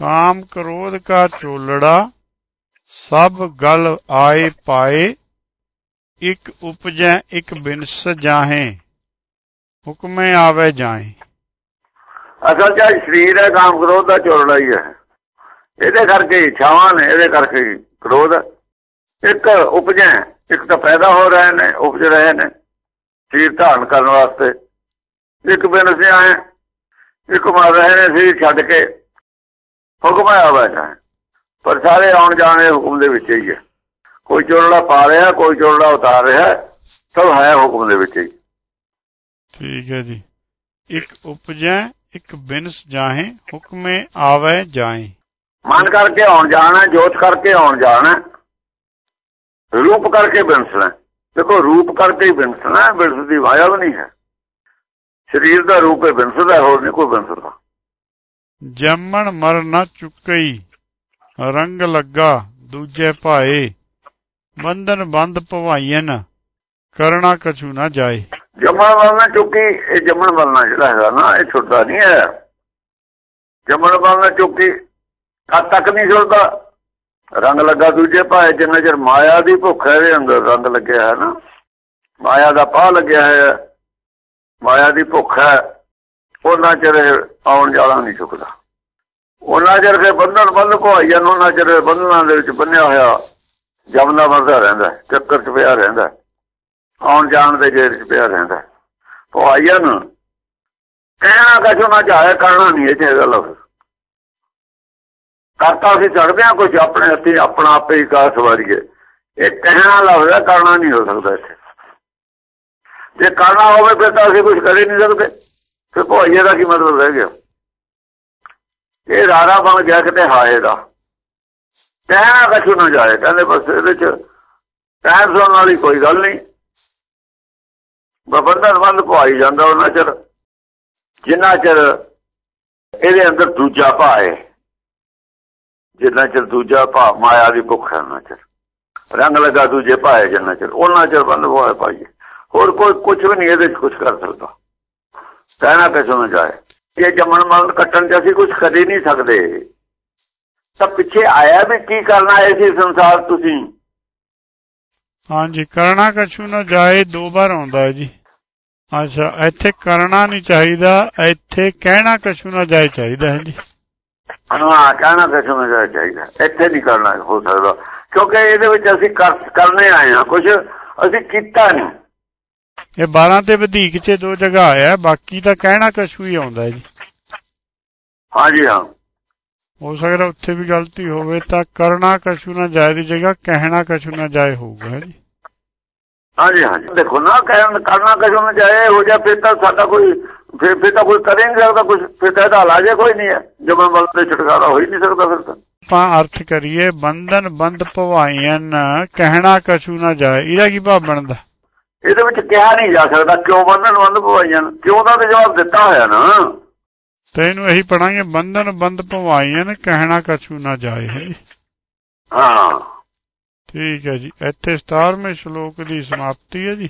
ਕਾਮ ਕ੍ਰੋਧ ਕਾ ਚੋਲੜਾ ਸਭ ਗਲ ਆਏ ਪਾਏ, ਇਕ ਉਪਜੈ, ਇਕ ਬਿਨਸ ਜਾਹੇ, ਹੁਕਮੇ ਆਵੇ ਜਾਏ ਅਸਲ ਚ ਸਰੀਰ ਹੈ, ਕਾਮ ਕ੍ਰੋਧ ਦਾ ਚੋਰੜਾ ਹੀ ਹੈ। ਇਹਦੇ ਕਰਕੇ ਹੀ ਇੱਛਾਵਾਂ ਨੇ, ਇਹਦੇ ਕਰਕੇ ਕ੍ਰੋਧ। ਇੱਕ ਉਪਜੈ, ਇੱਕ ਤਾਂ ਪੈਦਾ ਹੋ ਰਹੇ ਨੇ, ਉਪਜ ਰਹੇ ਨੇ, ਸਰੀਰ ਧਾਰਨ ਕਰਨ ਵਾਸਤੇ। ਇੱਕ ਬਿਨ ਸੇ ਆਏ ਇੱਕ ਮਰ ਰਹੇ ਨੇ, ਸਰੀਰ ਛੱਡ ਕੇ। ਹੁਕਮ ਆਇਆ ਬੈਠਾ ਪਰ ਸਾਰੇ ਆਉਣ ਜਾਣ ਦੇ ਹੁਕਮ ਦੇ ਵਿੱਚ ਹੀ ਹੈ। ਕੋਈ ਚੋਰੜਾ ਪਾ ਰਿਹਾ ਕੋਈ ਚੋਰੜਾ ਉਤਾਰ ਰਿਹਾ ਸਭ ਹੈ ਹੁਕਮ ਦੇ ਵਿੱਚ ਹੀ। ਠੀਕ ਹੈ ਜੀ। ਇੱਕ ਉਪਜੈ ਇੱਕ ਬਿਨਸ ਜਾਹੇ ਹੁਕਮੇ ਆਵੇ ਜਾਏ ਮਨ ਕਰਕੇ ਆਉਣ ਜਾਣਾ ਜੋਤ ਕਰਕੇ ਆਉਣ ਜਾਣਾ ਰੂਪ ਕਰਕੇ ਬਿਨਸਣਾ ਦੇਖੋ ਰੂਪ ਕਰਕੇ ਹੀ ਬਿਨਸਣਾ ਬਿਨਸ ਦੀ ਵਾਇਆ ਵੀ ਨਹੀਂ ਹੈ। ਸਰੀਰ ਦਾ ਰੂਪ ਹੈ ਬਿਨਸਦਾ ਹੋਰ ਨਹੀਂ ਕੋਈ ਬਿਨਸਦਾ ਜੰਮਣ ਮਰ ਨਾ ਚੁੱਕਈ। ਰੰਗ ਲੱਗਾ ਦੂਜੇ ਭਾਏ। ਬੰਧਨ ਬੰਦ ਭਵਾਈਨ ਕਰਣਾ ਕਛੂ ਨਾ ਜਾਏ। ਜੰਮਣ ਵਾਲਾ ਚੁੱਕੀ, ਇਹ ਜੰਮਣ ਵਾਲਾ ਜਿਹੜਾ ਹੈਗਾ ਨਾ, ਇਹ ਛੁੱਟਦਾ ਨਹੀਂ ਹੈ। ਜੰਮਣ ਵਾਲਾ ਚੁੱਕੀ ਕਦ ਤੱਕ ਨਹੀਂ ਛੁੱਟਦਾ। ਰੰਗ ਲੱਗਾ ਦੂਜੇ ਭਾਏ, ਜਿੰਨਾ ਚਿਰ ਮਾਇਆ ਦੀ ਭੁੱਖ ਹੈ, ਇਹਦੇ ਅੰਦਰ ਰੰਗ ਲੱਗਿਆ ਹੈ ਨਾ। ਮਾਇਆ ਦਾ ਪਾਹ ਲੱਗਿਆ ਹੈ। ਮਾਇਆ ਦੀ ਭੁੱਖ ਹੈ। ਉਹਨਾਂ ਚਿਰ ਆਉਣ ਜਾਣਾ ਨਹੀਂ ਚੁੱਕਦਾ। ਉਹਨਾਂ ਚਿਰ ਕੇ ਬੰਧਨ ਬੰਦ ਕੋਹਾਈਆਂ ਨੂੰ ਉਹਨਾਂ ਚਿਰ ਬੰਧਨਾਂ ਦੇ ਵਿੱਚ ਬੰਨਿਆ ਹੋਇਆ ਜਮਨਾ ਵਰਦਾ ਰਹਿੰਦਾ, ਚੱਕਰ ਚ ਪਿਆ ਰਹਿੰਦਾ। ਆਉਣ ਜਾਣ ਦੇ ਜੇਰ ਚ ਪਿਆ ਰਹਿੰਦਾ। ਭਵਾਈਆਂ ਨੂੰ ਕਹਿਣਾ ਕਛੋ ਨਾ ਚਾਹੇ ਕਰਨਾ ਨਹੀਂ ਇਹ ਚਾਹੀਦਾ ਲਫ਼ਜ਼। ਕਰਤਾ ਅਸੀਂ ਸਕਦੇ ਹਾਂ ਕੁਝ ਆਪਣੇ ਹੱਥੀ, ਆਪਣਾ ਆਪੇ ਹੀ ਕਾ ਸਵਾਰੀਏ। ਇਹ ਕਹਿਣਾ ਲਫ਼ਜ਼ ਕਰਨਾ ਨਹੀਂ ਹੋ ਸਕਦਾ ਇੱਥੇ। ਜੇ ਕਰਨਾ ਹੋਵੇ ਫਿਰ ਤਾਂ ਅਸੀਂ ਕੁਝ ਕਰ ਹੀ ਨਹੀਂ ਸਕਦੇ। ਫਿਰ ਭਵਾਈਏ ਦਾ ਕੀ ਮਤਲਬ ਰਹਿ ਗਿਆ? ਇਹ ਰਾਰਾ ਬਣ ਗਿਆ ਕਿਤੇ ਹਾਏ ਦਾ। ਕਹਿਣਾ ਕਛੂ ਨਾ ਜਾਏ, ਕਹਿੰਦੇ ਬਸ ਇਹਦੇ ਚ ਟਾਈਮ ਸੁਣਨ ਵਾਲੀ ਕੋਈ ਗੱਲ ਨਹੀਂ। ਬੰਧਨ ਬੰਦ ਪਵਾਈ ਜਾਂਦਾ ਉਹਨਾਂ ਚਿਰ, ਜਿੰਨਾ ਚਿਰ ਇਹਦੇ ਅੰਦਰ ਦੂਜਾ ਭਾ ਹੈ ਜਿੰਨਾ ਚਿਰ ਦੂਜਾ ਭਾ ਮਾਇਆ ਦੀ ਭੁੱਖ ਹੈ ਉਹਨਾਂ ਚਿਰ। ਰੰਗ ਲਗਾ ਦੂਜੇ ਭਾਏ ਜਿੰਨਾ ਚਿਰ, ਉਹਨਾਂ ਚਿਰ ਬੰਦ ਹੋਇਆ ਪਾਈਏ ਹੋਰ ਕੋਈ ਕੁਝ ਵੀ ਨਹੀਂ ਇਹਦੇ ਚ ਕੁਝ ਕਰ ਸਕਦਾ। ਕਹਿਣਾ ਕਿਸੇ ਨੂੰ ਜਾਏ ਇਹ ਜੰਮਣ ਮਰਨ ਕੱਟਣ ਚ ਅਸੀਂ ਕੁਝ ਕਰ ਹੀ ਨਹੀਂ ਸਕਦੇ। ਤਾਂ ਪਿੱਛੇ ਆਇਆ ਵੀ ਕੀ ਕਰਨਾ ਹੈ ਇਸ ਸੰਸਾਰ ਤੁਸੀਂ? ਹਾਂਜੀ ਕਰਨਾ ਕਛੂ ਨਾ ਜਾਏ ਦੋ ਵਾਰ ਆਉਂਦਾ ਹੈ ਜੀ। ਅੱਛਾ ਇੱਥੇ ਕਰਨਾ ਨਹੀਂ ਚਾਹੀਦਾ ਇੱਥੇ ਕਹਿਣਾ ਕਛੂ ਨਾ ਜਾਏ ਚਾਹੀਦਾ ਹੈ ਜੀ। ਹਾਂ ਕਹਿਣਾ ਕਿਸੇ ਨੂੰ ਜਾਏ ਚਾਹੀਦਾ। ਇੱਥੇ ਨਹੀਂ ਕਰਨਾ ਹੋ ਸਕਦਾ। ਕਿਉਂਕਿ ਇਹਦੇ ਵਿੱਚ ਅਸੀਂ ਕਰਨੇ ਆਏ ਹਾਂ ਕੁਝ ਅਸੀਂ ਕੀਤਾ ਨਹੀਂ। ਇਹ 12 ਤੇ ਵਧੇਕ ਚ ਦੋ ਜਗ੍ਹਾ ਆਇਆ ਬਾਕੀ ਤਾਂ ਕਹਿਣਾ ਕਛੂ ਹੀ ਆਉਂਦਾ ਜੀ। ਹਾਂਜੀ ਹਾਂ। ਹੋ ਸਕਦਾ ਉੱਥੇ ਵੀ ਗਲਤੀ ਹੋਵੇ ਤਾਂ ਕਰਨਾ ਕਛੂ ਨਾ ਜਾਏ ਦੀ ਜਗ੍ਹਾ ਕਹਿਣਾ ਕਛੂ ਨਾ ਜਾਏ ਹੋਊਗਾ ਜੀ। ਹਾਂਜੀ ਹਾਂਜੀ। ਦੇਖੋ ਨਾ ਕਹਿਣ ਕਰਨਾ ਕਛੂ ਨਾ ਜਾਏ ਹੋ ਜਾ ਫਿਰ ਤਾਂ ਸਾਡਾ ਕੋਈ ਫਿਰ ਫਿਰ ਤਾਂ ਕੋਈ ਕਰੇ ਨਹੀਂ ਸਕਦਾ ਕੁਝ ਫਿਰ ਤਾਂ ਇਹਦਾ ਇਲਾਜ ਕੋਈ ਨਹੀਂ ਹੈ। ਜਮਨ ਬਲ ਤੇ ਛੁਟਕਾਰਾ ਹੋ ਹੀ ਨਹੀਂ ਸਕਦਾ ਫਿਰ ਤਾਂ। ਆਪਾਂ ਅਰਥ ਕਰੀਏ ਬੰਧਨ ਬੰਦ ਭਵਾਈਨ ਕਹਿਣਾ ਕਛੂ ਨਾ ਜਾਏ। ਇਹਦਾ ਕੀ ਭਾਵ ਬਣਦਾ? ਇਹਦੇ ਵਿੱਚ ਕਿਹਾ ਨਹੀਂ ਜਾ ਸਕਦਾ ਕਿਉਂ ਬੰਧਨ ਬੰਦ ਭਵਾਈਆਂ ਕਿਉਂ ਦਾ ਤੇ ਜਵਾਬ ਦਿੱਤਾ ਹੋਇਆ ਨਾ? ਤੇ ਇਹਨੂੰ ਇਹੀ ਪੜਾਂਗੇ ਬੰਧਨ ਬੰਦ ਭਵਾਈਨ ਕਹਿਣਾ ਕਛੂ ਨਾ ਜਾਏ ਹਾਂ ਠੀਕ ਹੈ ਜੀ ਇੱਥੇ 17ਵੇਂ ਸ਼ਲੋਕ ਦੀ ਸਮਾਪਤੀ ਹੈ ਜੀ।